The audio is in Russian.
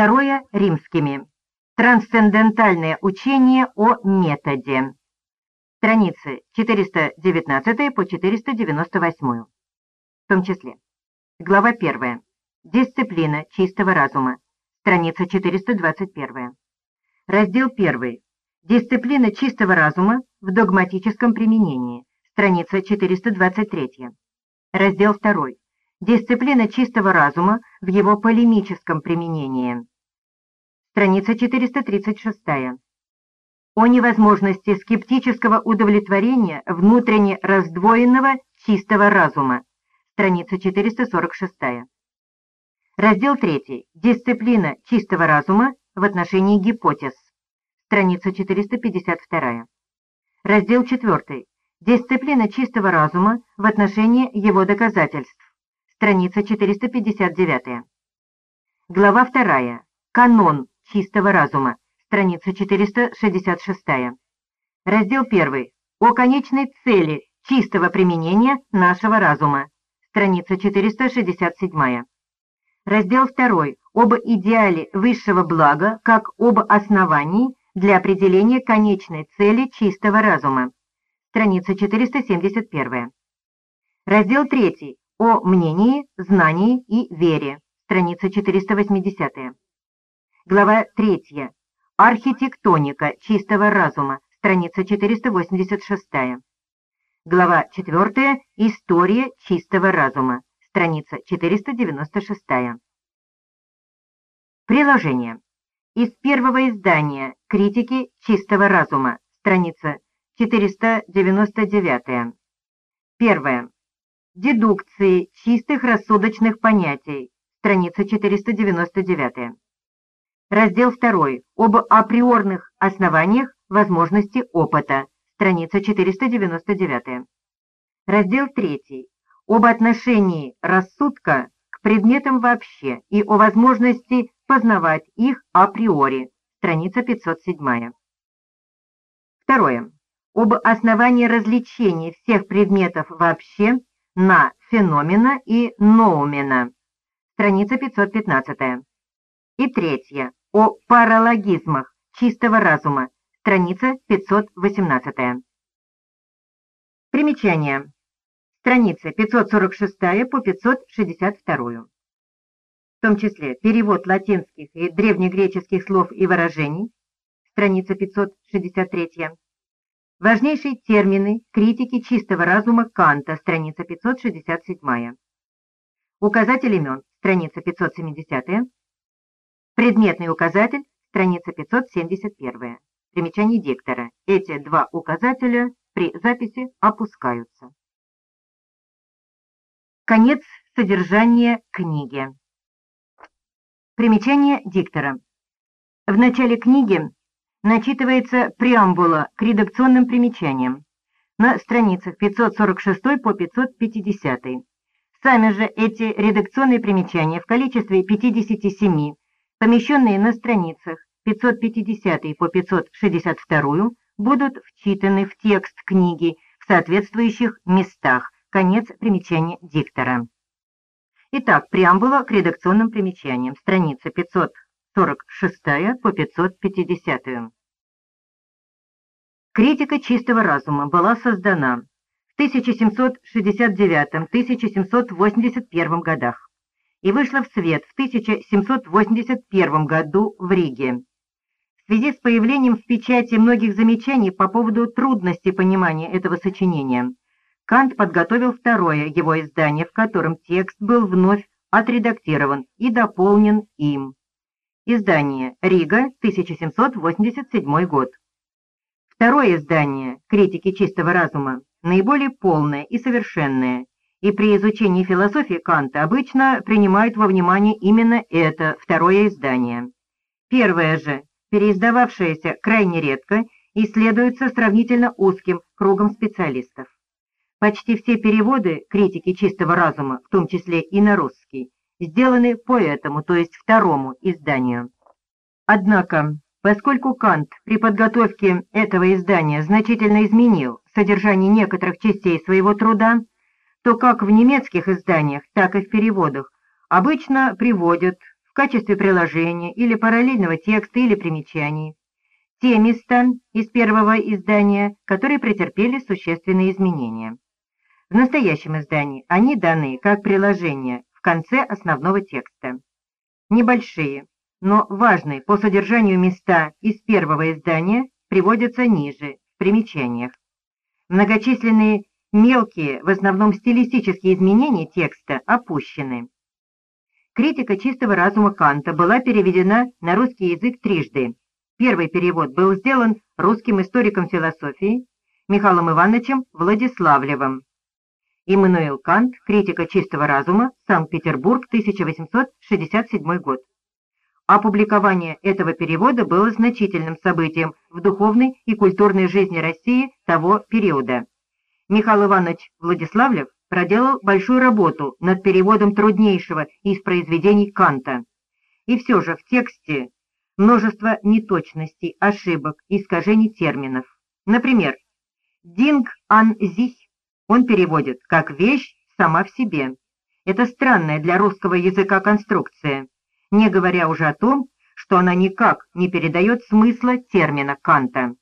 Второе – римскими. Трансцендентальное учение о методе. Страницы 419 по 498. В том числе. Глава 1. Дисциплина чистого разума. Страница 421. Раздел 1. Дисциплина чистого разума в догматическом применении. Страница 423. Раздел 2. Дисциплина чистого разума в его полемическом применении. Страница 436. О невозможности скептического удовлетворения внутренне раздвоенного чистого разума. Страница 446. Раздел 3. Дисциплина чистого разума в отношении гипотез. Страница 452. Раздел 4. Дисциплина чистого разума в отношении его доказательств страница 459. Глава 2. Канон чистого разума, страница 466. Раздел 1. О конечной цели чистого применения нашего разума, страница 467. Раздел 2. Об идеале высшего блага как об основании для определения конечной цели чистого разума, страница 471. Раздел 3 о мнении, знании и вере. Страница 480. Глава 3. Архитектоника чистого разума. Страница 486. Глава 4. История чистого разума. Страница 496. Приложение. Из первого издания «Критики чистого разума». Страница 499. Первое. Дедукции чистых рассудочных понятий. Страница 499. Раздел 2. Об априорных основаниях возможности опыта. Страница 499. Раздел 3. Об отношении рассудка к предметам вообще и о возможности познавать их априори. Страница 507. Второе. Об основании развлечения всех предметов вообще на феномена и ноумена. Страница 515. И третье. О паралогизмах чистого разума. Страница 518. Примечание. Страница 546 по 562. В том числе перевод латинских и древнегреческих слов и выражений. Страница 563. Важнейшие термины критики чистого разума Канта, страница 567. Указатель имен, страница 570. Предметный указатель, страница 571. Примечание диктора. Эти два указателя при записи опускаются. Конец содержания книги. Примечание диктора. В начале книги начитывается преамбула к редакционным примечаниям на страницах 546 по 550. Сами же эти редакционные примечания в количестве 57, помещенные на страницах 550 по 562, будут вчитаны в текст книги в соответствующих местах. Конец примечания диктора. Итак, преамбула к редакционным примечаниям. Страница 500. 46 по 550. Критика чистого разума была создана в 1769-1781 годах и вышла в свет в 1781 году в Риге. В связи с появлением в печати многих замечаний по поводу трудности понимания этого сочинения, Кант подготовил второе его издание, в котором текст был вновь отредактирован и дополнен им. Издание «Рига», 1787 год. Второе издание «Критики чистого разума» наиболее полное и совершенное, и при изучении философии Канта обычно принимают во внимание именно это второе издание. Первое же, переиздававшееся крайне редко, исследуется сравнительно узким кругом специалистов. Почти все переводы критики чистого разума, в том числе и на русский, сделаны по этому, то есть второму изданию. Однако, поскольку Кант при подготовке этого издания значительно изменил содержание некоторых частей своего труда, то как в немецких изданиях, так и в переводах обычно приводят в качестве приложения или параллельного текста или примечаний. Те места из первого издания, которые претерпели существенные изменения. В настоящем издании они даны как приложение в конце основного текста. Небольшие, но важные по содержанию места из первого издания приводятся ниже, в примечаниях. Многочисленные мелкие, в основном стилистические изменения текста опущены. Критика чистого разума Канта была переведена на русский язык трижды. Первый перевод был сделан русским историком философии Михаилом Ивановичем Владиславлевым. Иммануил Кант, критика чистого разума, Санкт-Петербург, 1867 год. Опубликование этого перевода было значительным событием в духовной и культурной жизни России того периода. Михаил Иванович Владиславлев проделал большую работу над переводом труднейшего из произведений Канта. И все же в тексте множество неточностей, ошибок, искажений терминов. Например, «динг ан зих» он переводит как «вещь сама в себе». Это странная для русского языка конструкция, не говоря уже о том, что она никак не передает смысла термина Канта.